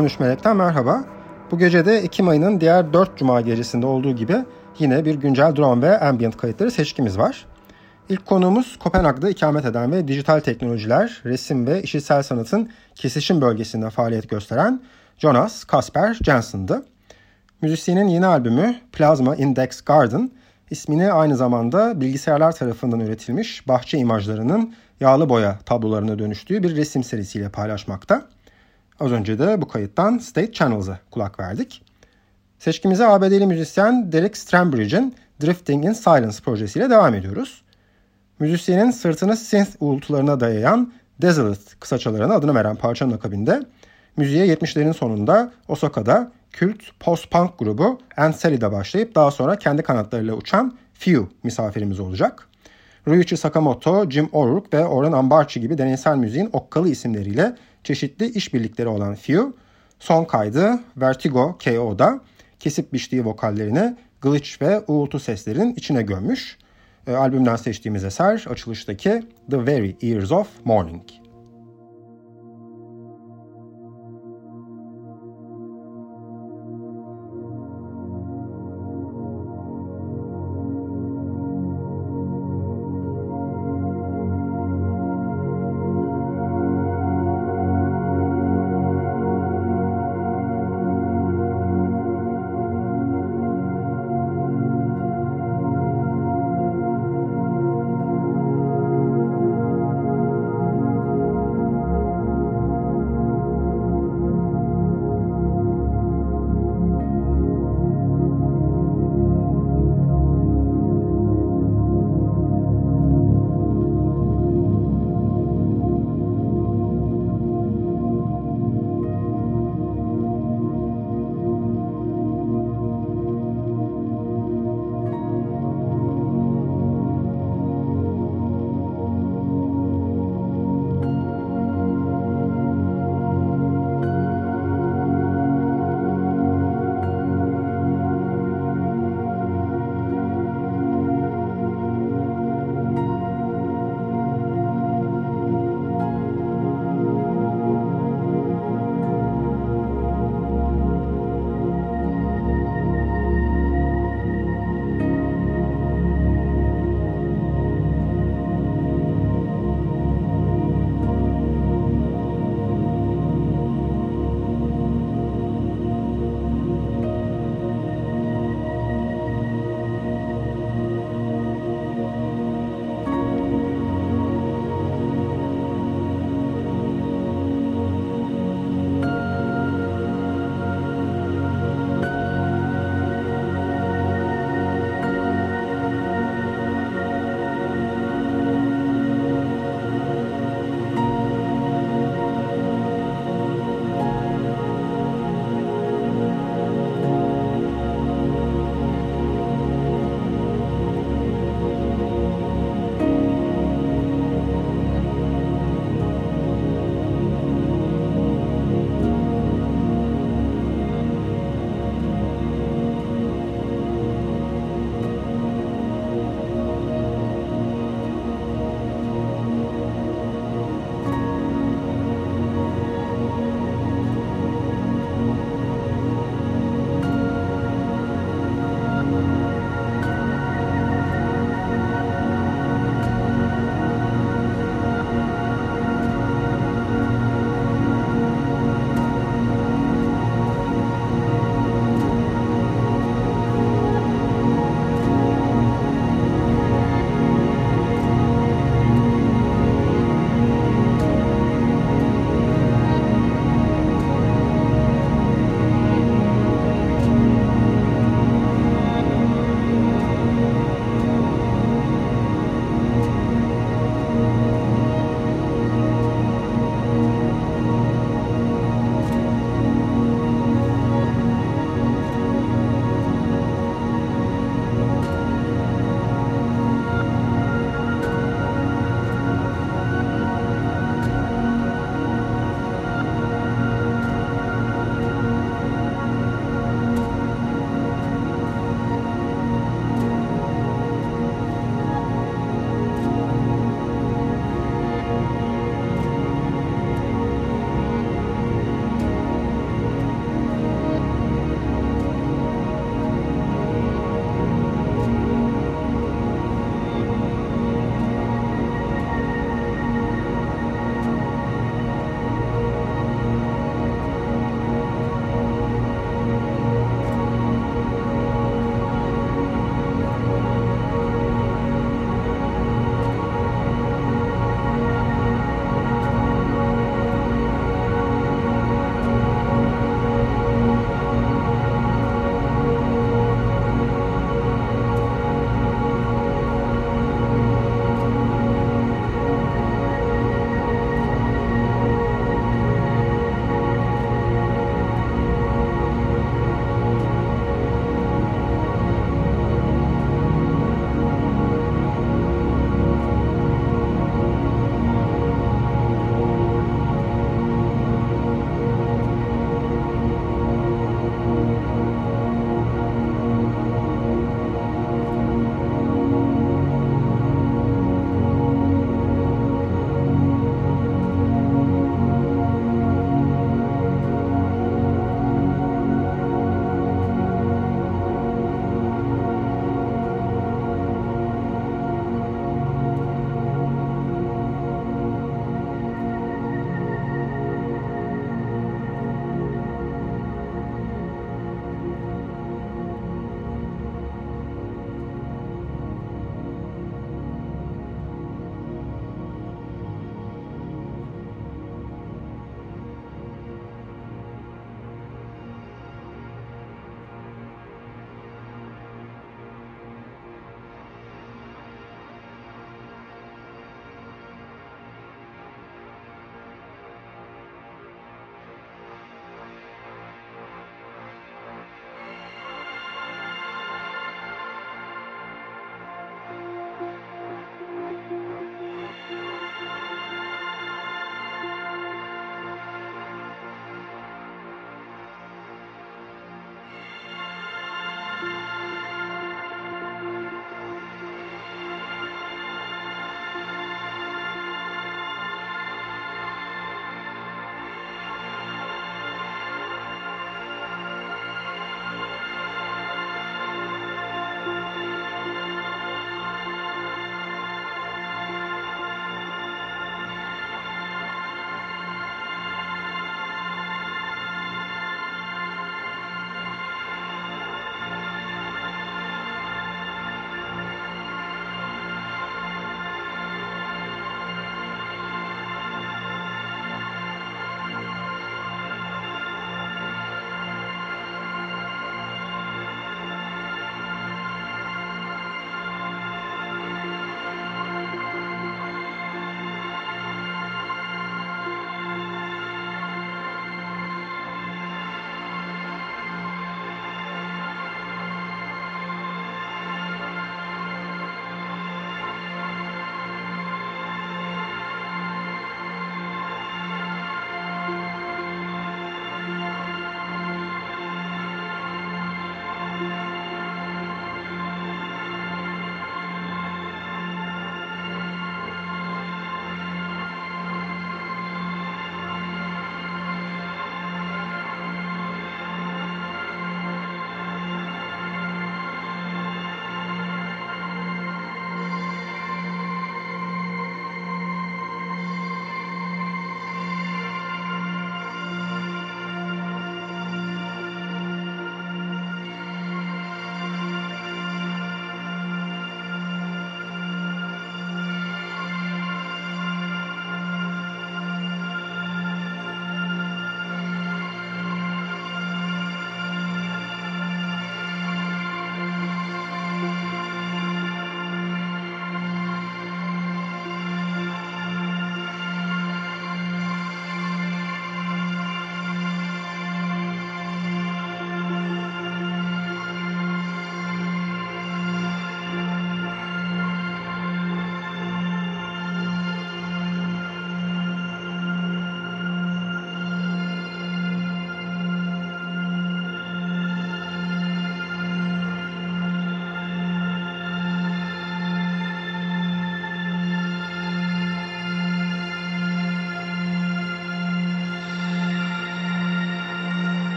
13 Melek'ten merhaba. Bu gece de Ekim ayının diğer 4 cuma gecesinde olduğu gibi yine bir güncel drone ve ambient kayıtları seçkimiz var. İlk konuğumuz Kopenhag'da ikamet eden ve dijital teknolojiler, resim ve işitsel sanatın kesişim bölgesinde faaliyet gösteren Jonas Kasper Jensen'dı. Müzisyenin yeni albümü Plasma Index Garden ismini aynı zamanda bilgisayarlar tarafından üretilmiş bahçe imajlarının yağlı boya tablolarına dönüştüğü bir resim serisiyle paylaşmakta. Az önce de bu kayıttan State Channels'a kulak verdik. Seçkimize ABD'li müzisyen Derek Strambridge'in Drifting in Silence projesiyle devam ediyoruz. Müzisyenin sırtını synth uğultularına dayayan Desolate kısaçalarına adını veren parçanın akabinde müziğe 70'lerin sonunda Osaka'da kült post-punk grubu Anseli'de başlayıp daha sonra kendi kanatlarıyla uçan Few misafirimiz olacak. Ryuichi Sakamoto, Jim O'Rourke ve Orhan Ambarchi gibi deneysel müziğin okkalı isimleriyle çeşitli işbirlikleri olan Few, son kaydı Vertigo KO'da kesip biçtiği vokallerini glitch ve uğultu seslerin içine gömmüş. E, albümden seçtiğimiz eser açılıştaki The Very Ears of Morning.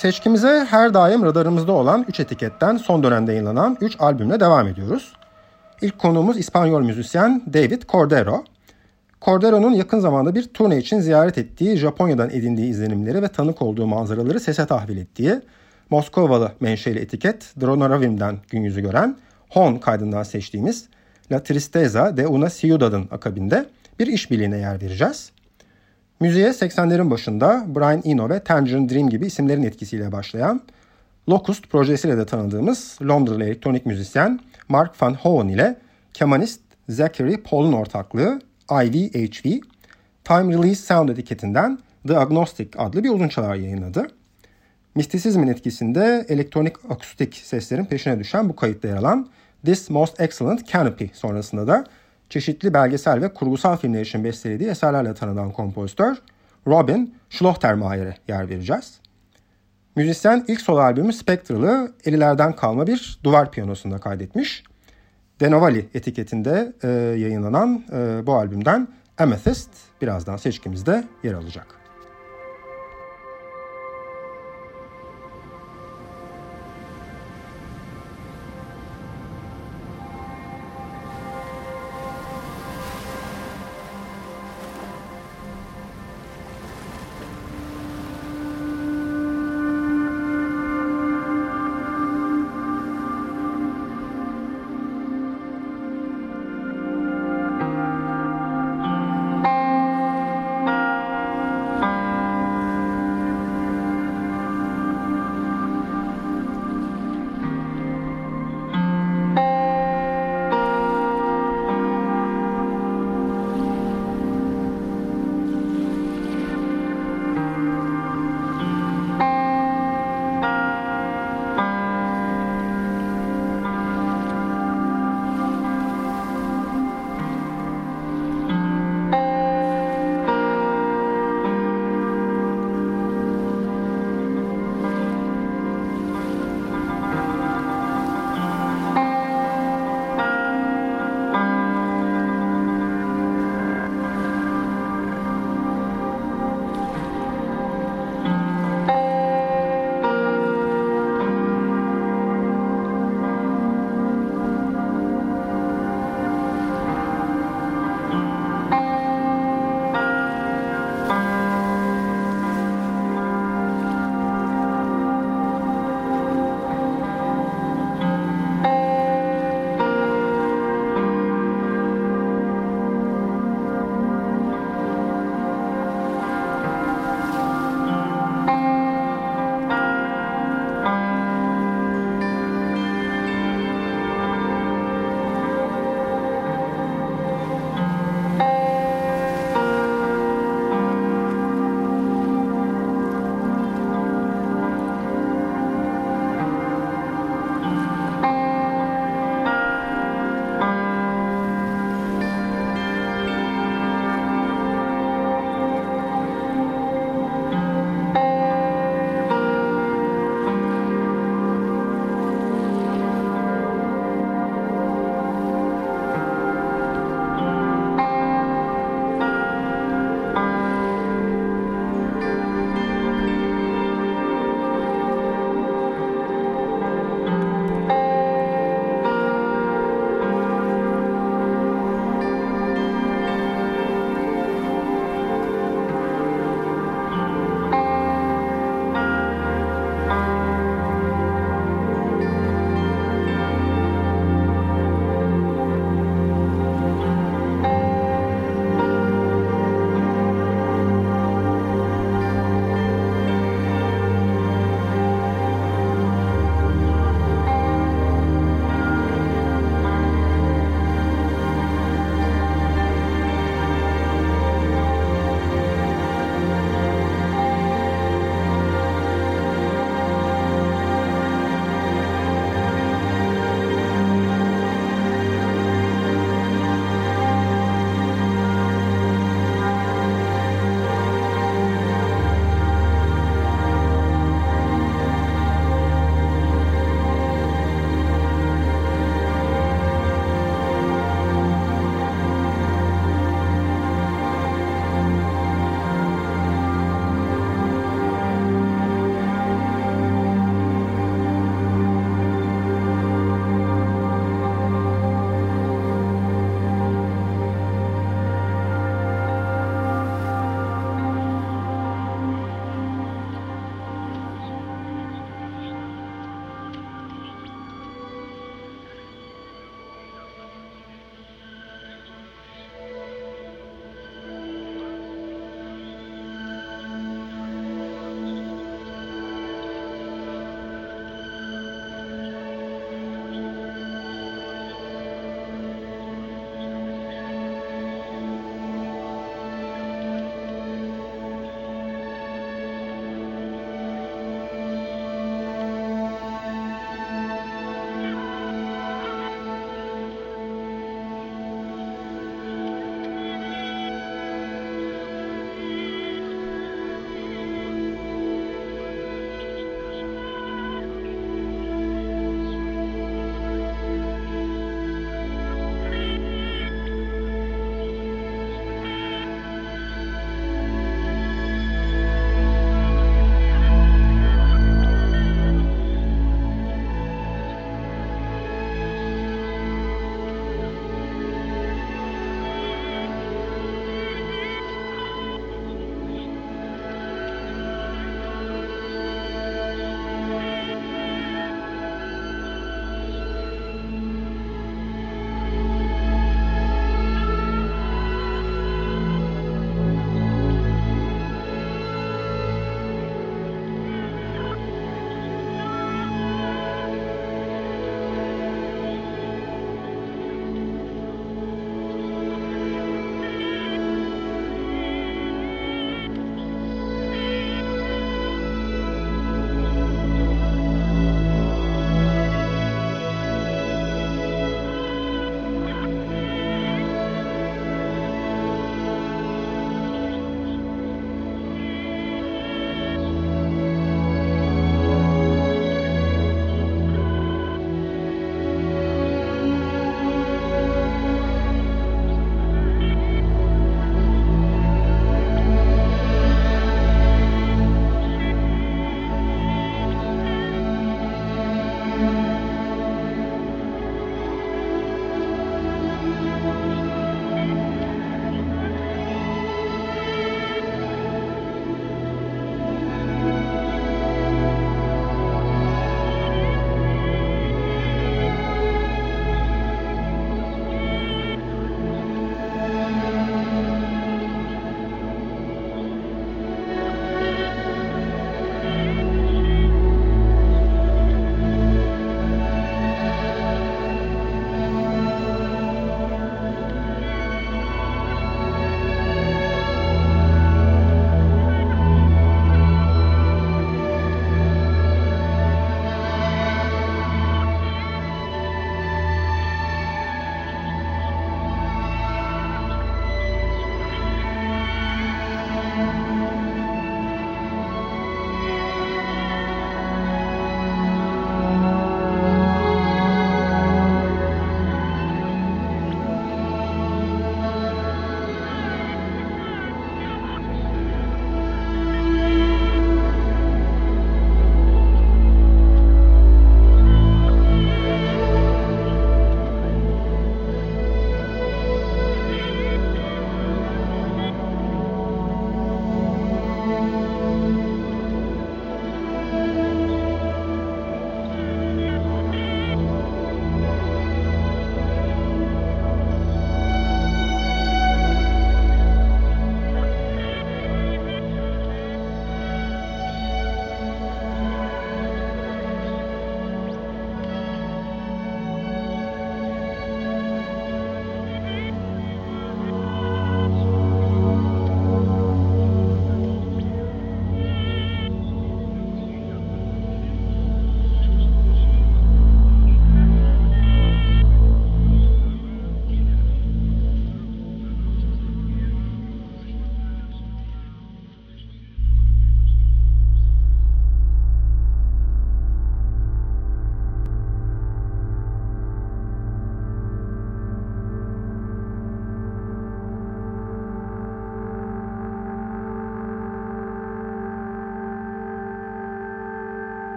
Seçkimize her daim radarımızda olan 3 etiketten son dönemde yayınlanan 3 albümle devam ediyoruz. İlk konuğumuz İspanyol müzisyen David Cordero. Cordero'nun yakın zamanda bir turne için ziyaret ettiği, Japonya'dan edindiği izlenimleri ve tanık olduğu manzaraları sese tahvil ettiği, Moskovalı menşeli etiket Dronoravim'den gün yüzü gören Hon kaydından seçtiğimiz La Tristeza de una Ciudad'ın akabinde bir işbirliğine yer vereceğiz. Müziğe 80'lerin başında Brian Eno ve Tangerine Dream gibi isimlerin etkisiyle başlayan Locust projesiyle de tanıdığımız Londralı elektronik müzisyen Mark Van Hoven ile kemanist Zachary Paul'un ortaklığı IVHV, Time Release Sound etiketinden The Agnostic adlı bir uzunçalar yayınladı. Mistisizmin etkisinde elektronik akustik seslerin peşine düşen bu kayıtta yer alan This Most Excellent Canopy sonrasında da çeşitli belgesel ve kurgusal filmler için bestelediği eserlerle tanınan kompozitör Robin Schlochtermayer'e yer vereceğiz. Müzisyen ilk solo albümü Spectral'ı elilerden kalma bir duvar piyanosunda kaydetmiş. Denovali etiketinde e, yayınlanan e, bu albümden Amethyst birazdan seçkimizde yer alacak.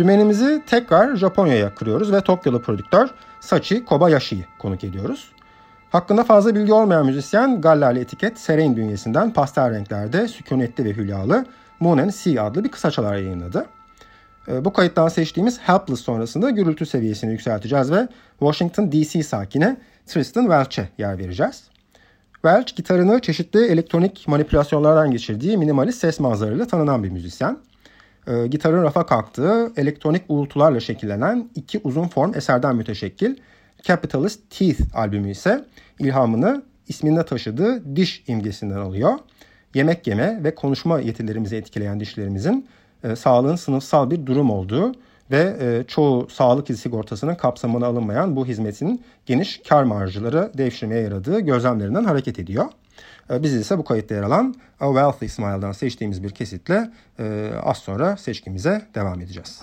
Dümenimizi tekrar Japonya'ya kırıyoruz ve Tokyo'lu prodüktör Sachi Kobayashi'yi konuk ediyoruz. Hakkında fazla bilgi olmayan müzisyen Gallerli etiket Serein bünyesinden pastel renklerde sükunetli ve hülyalı Moon and Sea adlı bir kısaçalar yayınladı. Ee, bu kayıttan seçtiğimiz Helpless sonrasında gürültü seviyesini yükselteceğiz ve Washington DC sakine Tristan Welch'e yer vereceğiz. Welch gitarını çeşitli elektronik manipülasyonlardan geçirdiği minimalist ses manzaralarıyla tanınan bir müzisyen. E, gitarın rafa kalktığı elektronik uğultularla şekillenen iki uzun form eserden müteşekkil Capitalist Teeth albümü ise ilhamını isminde taşıdığı diş imgesinden alıyor. Yemek yeme ve konuşma yetilerimizi etkileyen dişlerimizin e, sağlığın sınıfsal bir durum olduğu ve e, çoğu sağlık sigortasının kapsamına alınmayan bu hizmetin geniş kar marjları devşirmeye yaradığı gözlemlerinden hareket ediyor. Ee, biz ise bu kayıtta yer alan A Wealthy İsmail'dan seçtiğimiz bir kesitle e, az sonra seçkimize devam edeceğiz.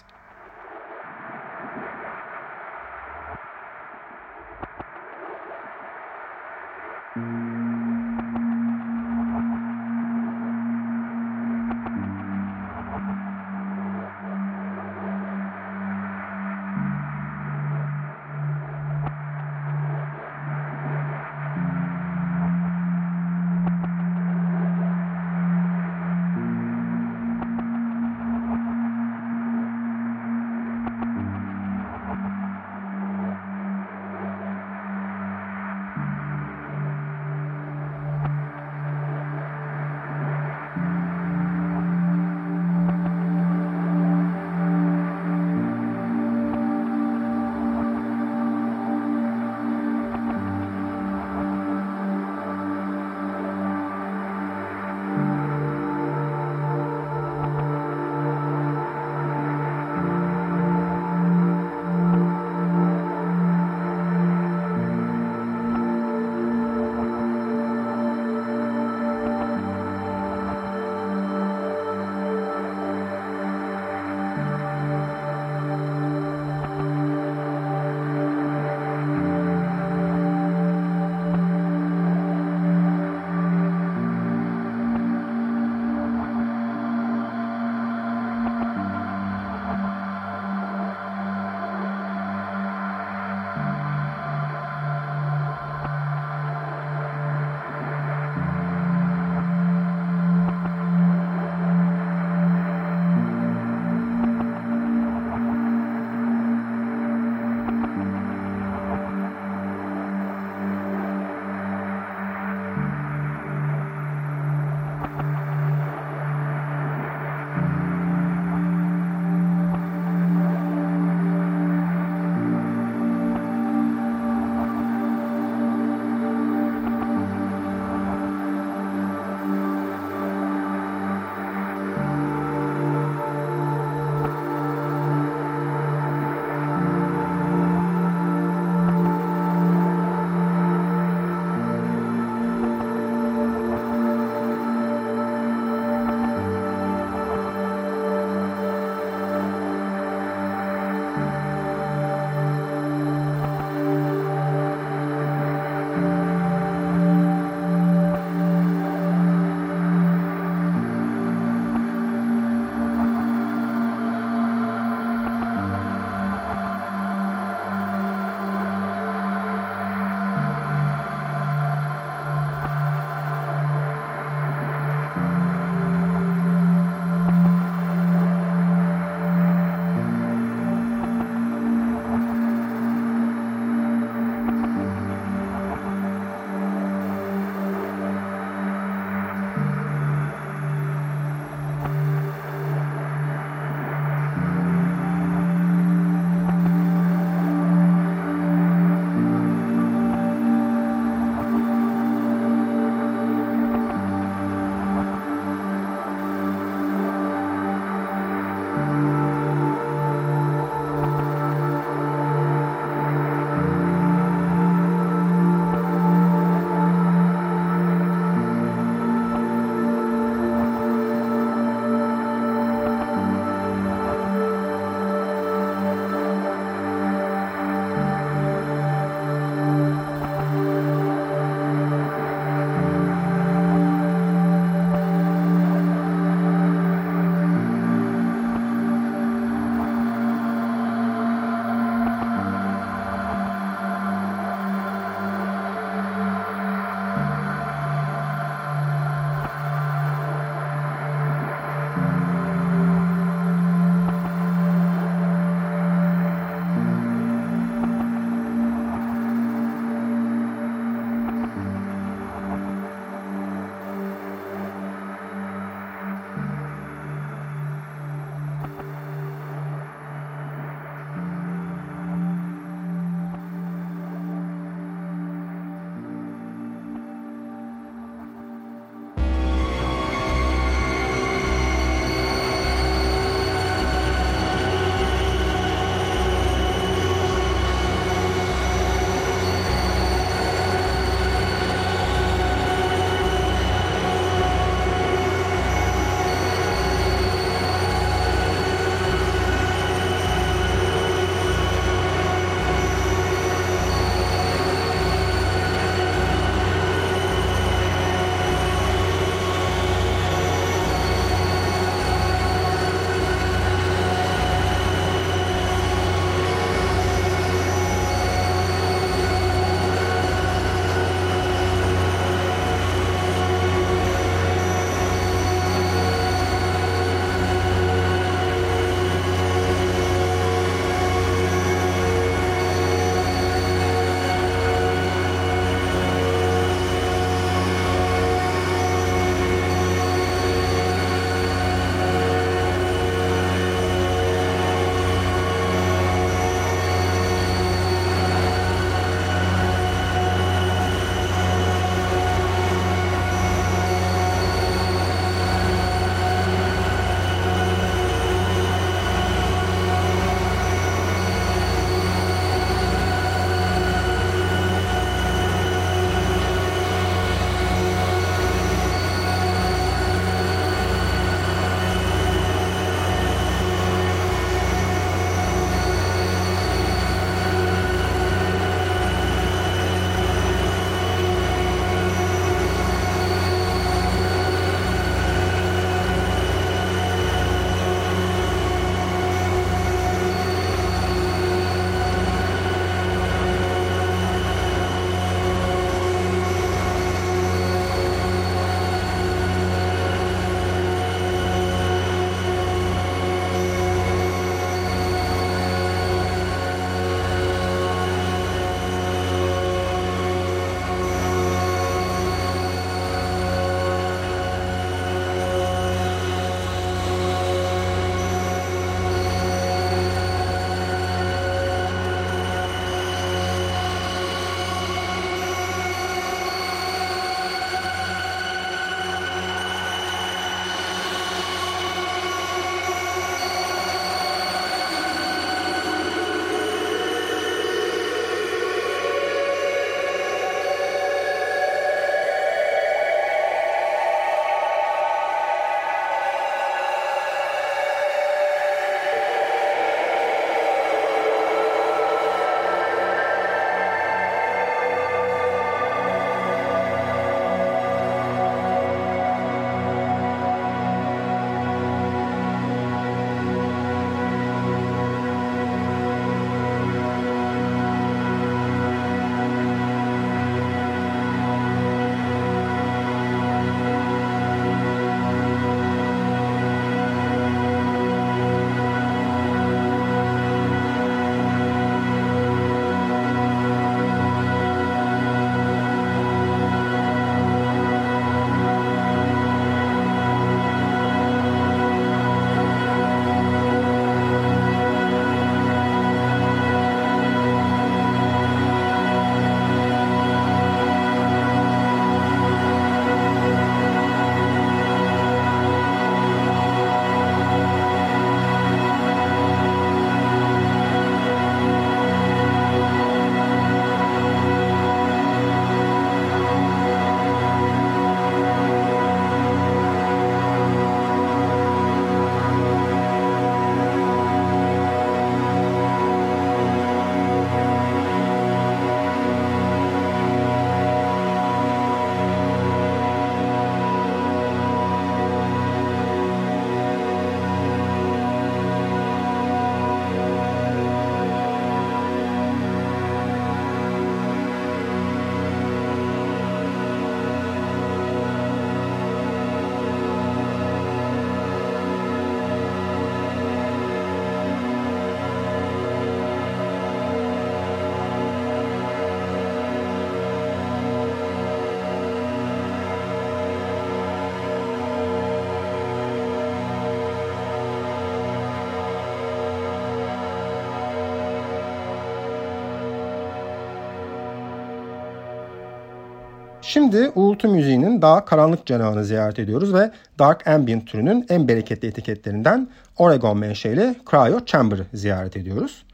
Şimdi uğultu müziğinin daha karanlık cenahını ziyaret ediyoruz ve Dark Ambient türünün en bereketli etiketlerinden Oregon menşeli Cryo Chamber'ı ziyaret ediyoruz.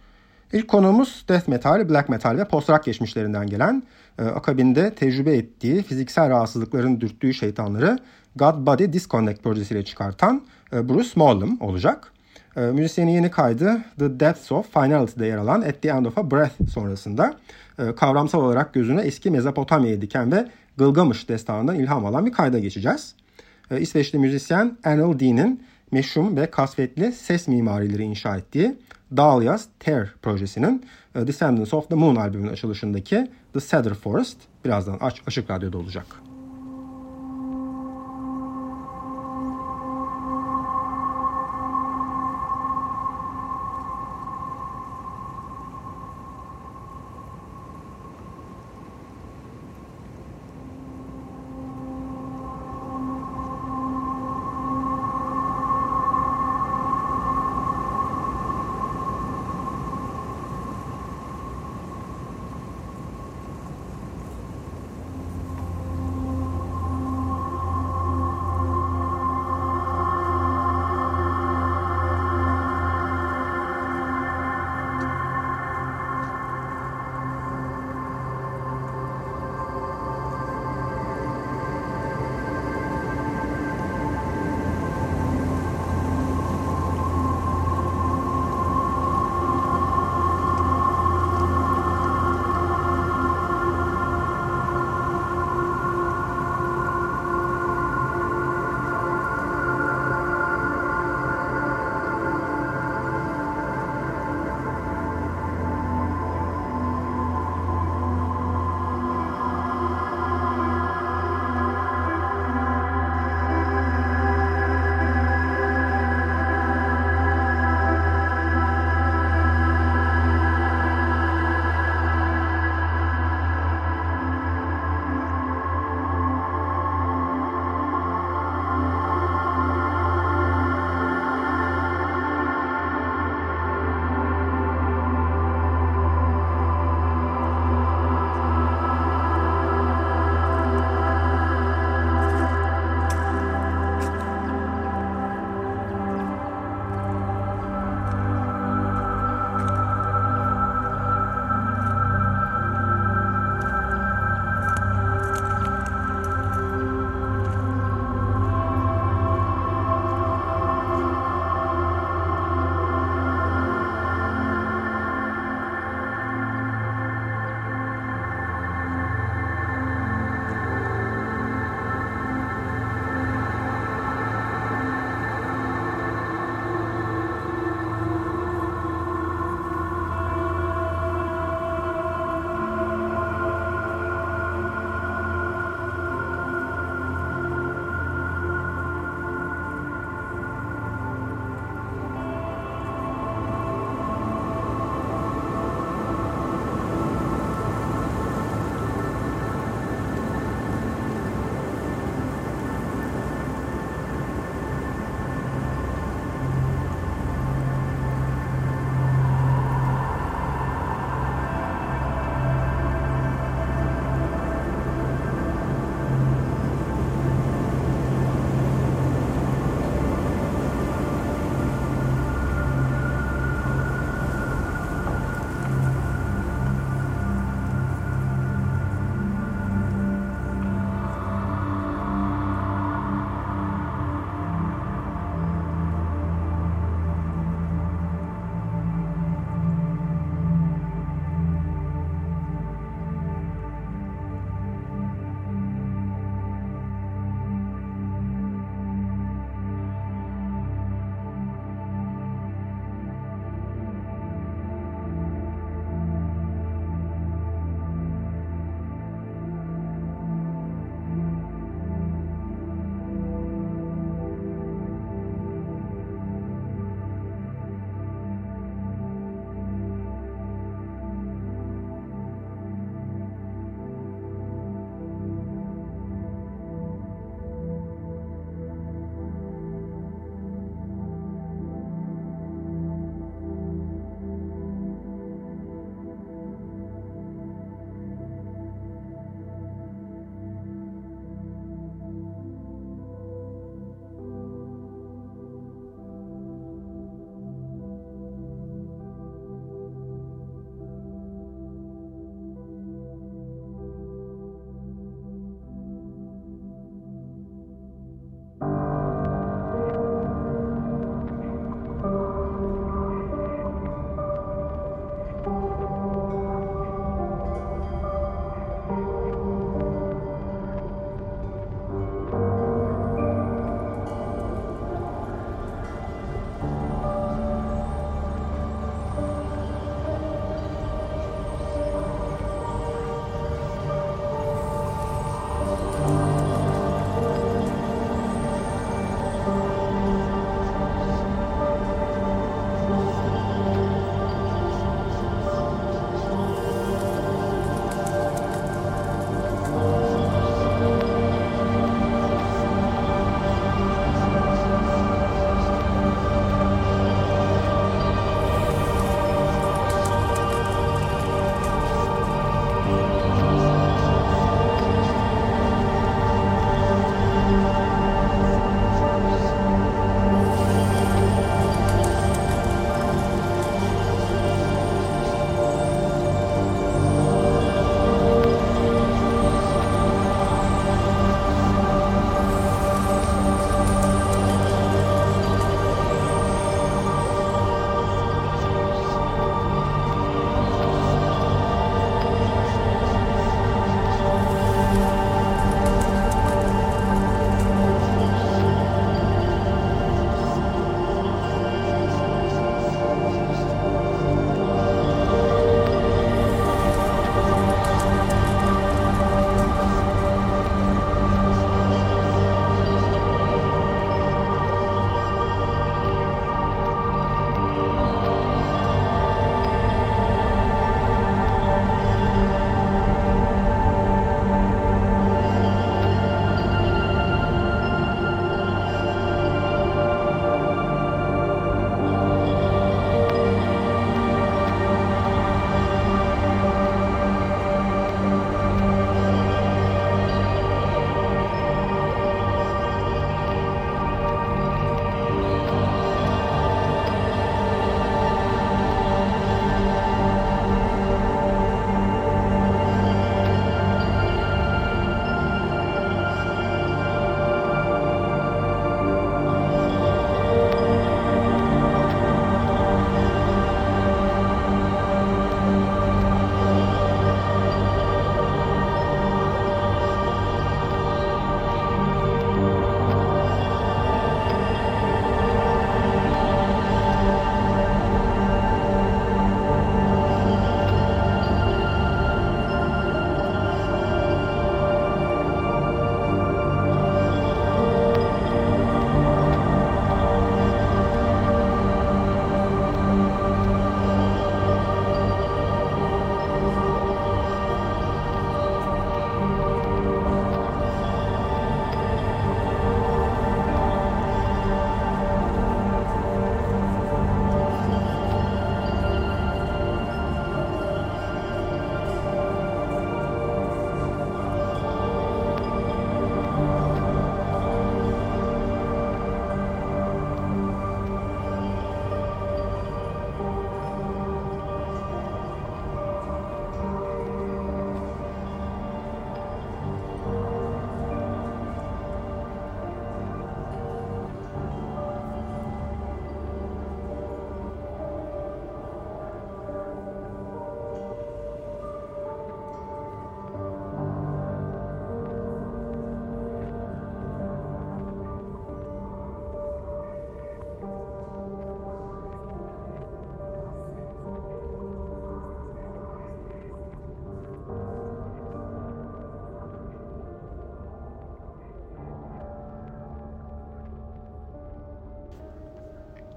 İlk konuğumuz death metal, black metal ve post rock geçmişlerinden gelen, e, akabinde tecrübe ettiği fiziksel rahatsızlıkların dürttüğü şeytanları God Body Disconnect projesiyle çıkartan e, Bruce Smallham olacak. E, müzisyenin yeni kaydı The Depths of Finality'de yer alan At the End of a Breath sonrasında kavramsal olarak gözüne eski Mezopotamya'yı diken ve Gılgamış destanından ilham alan bir kayda geçeceğiz. E, İsveçli müzisyen Anil Dean'in meşhum ve kasvetli ses mimarileri inşa ettiği Dahlia's Tear projesinin e, Descendants of the Moon albümünün açılışındaki The Cedar Forest birazdan Açık Radyo'da olacak.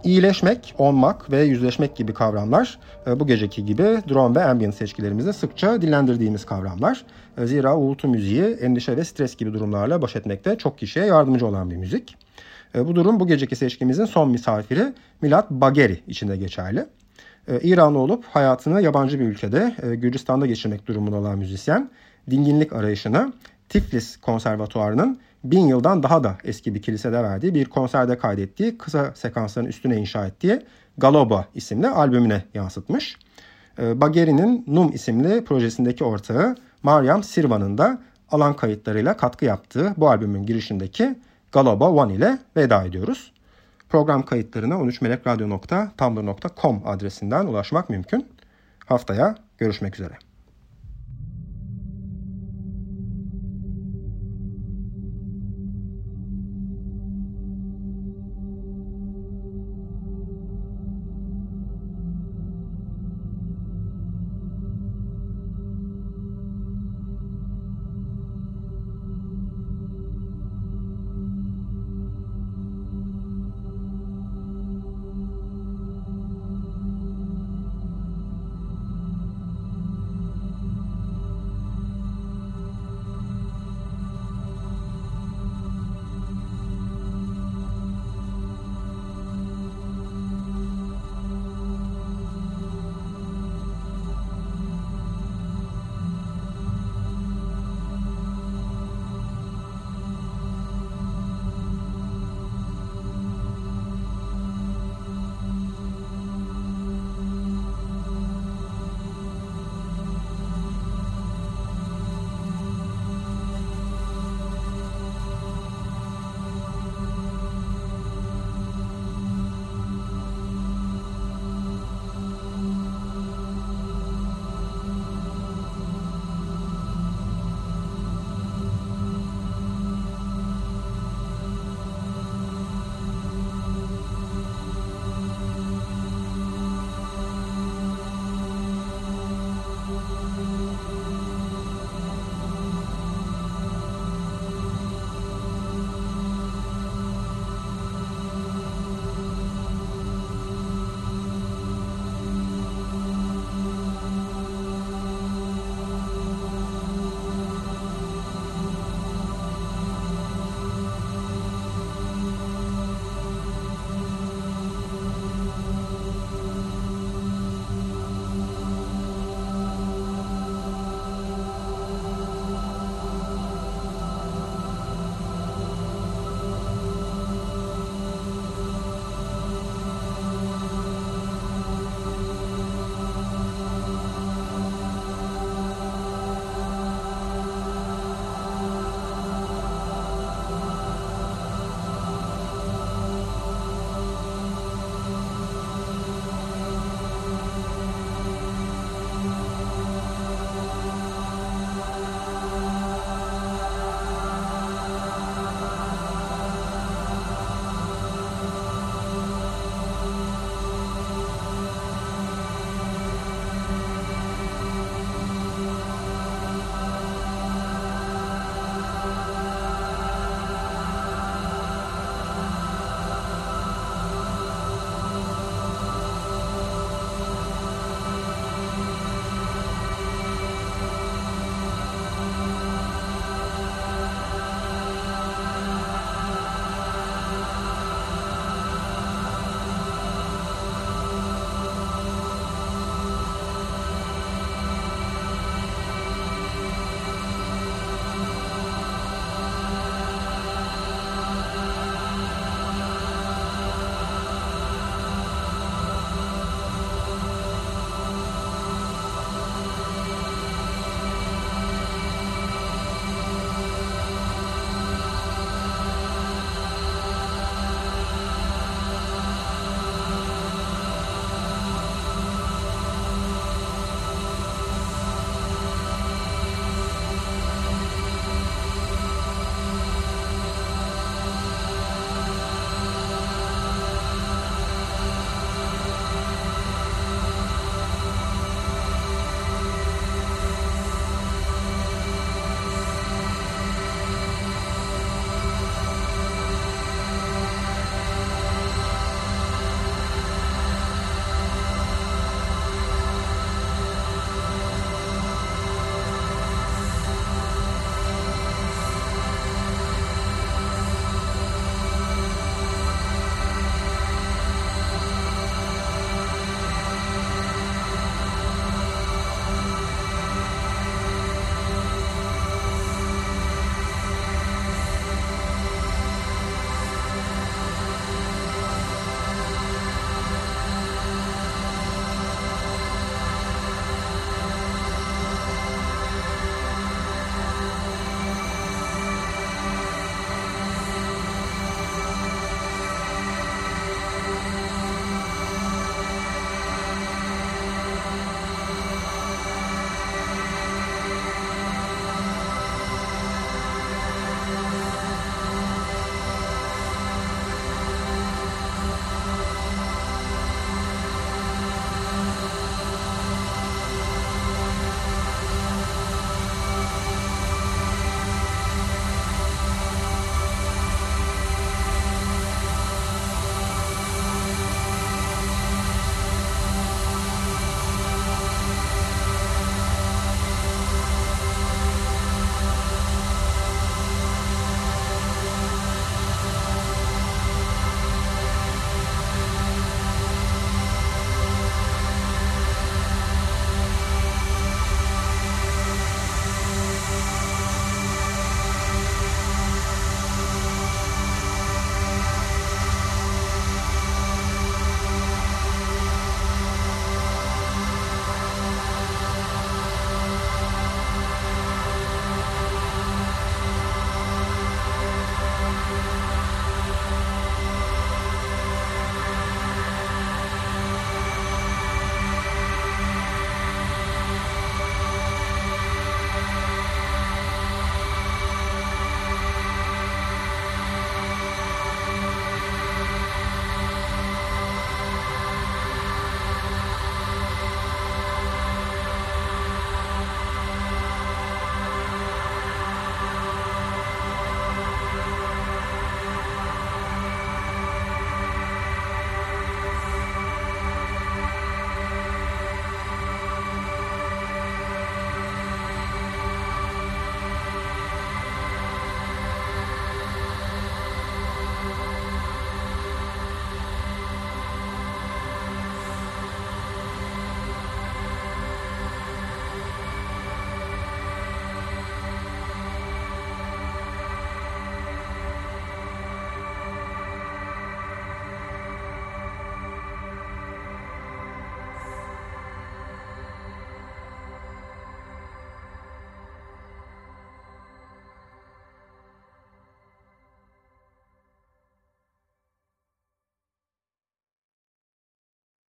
İyileşmek, onmak ve yüzleşmek gibi kavramlar e, bu geceki gibi drone ve ambient seçkilerimizde sıkça dillendirdiğimiz kavramlar. E, zira uğultu müziği endişe ve stres gibi durumlarla baş etmekte çok kişiye yardımcı olan bir müzik. E, bu durum bu geceki seçkimizin son misafiri Milat Bageri içinde geçerli. İranlı olup hayatını yabancı bir ülkede Gürcistan'da geçirmek durumunda olan müzisyen dinginlik arayışını Tiflis Konservatuarı'nın bin yıldan daha da eski bir kilisede verdiği bir konserde kaydettiği kısa sekansların üstüne inşa ettiği Galoba isimli albümüne yansıtmış. Ee, Bageri'nin Num isimli projesindeki ortağı Mariam Sirvan'ın da alan kayıtlarıyla katkı yaptığı bu albümün girişindeki Galoba One ile veda ediyoruz. Program kayıtlarına 13melekradyo.tumblr.com adresinden ulaşmak mümkün. Haftaya görüşmek üzere.